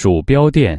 鼠标垫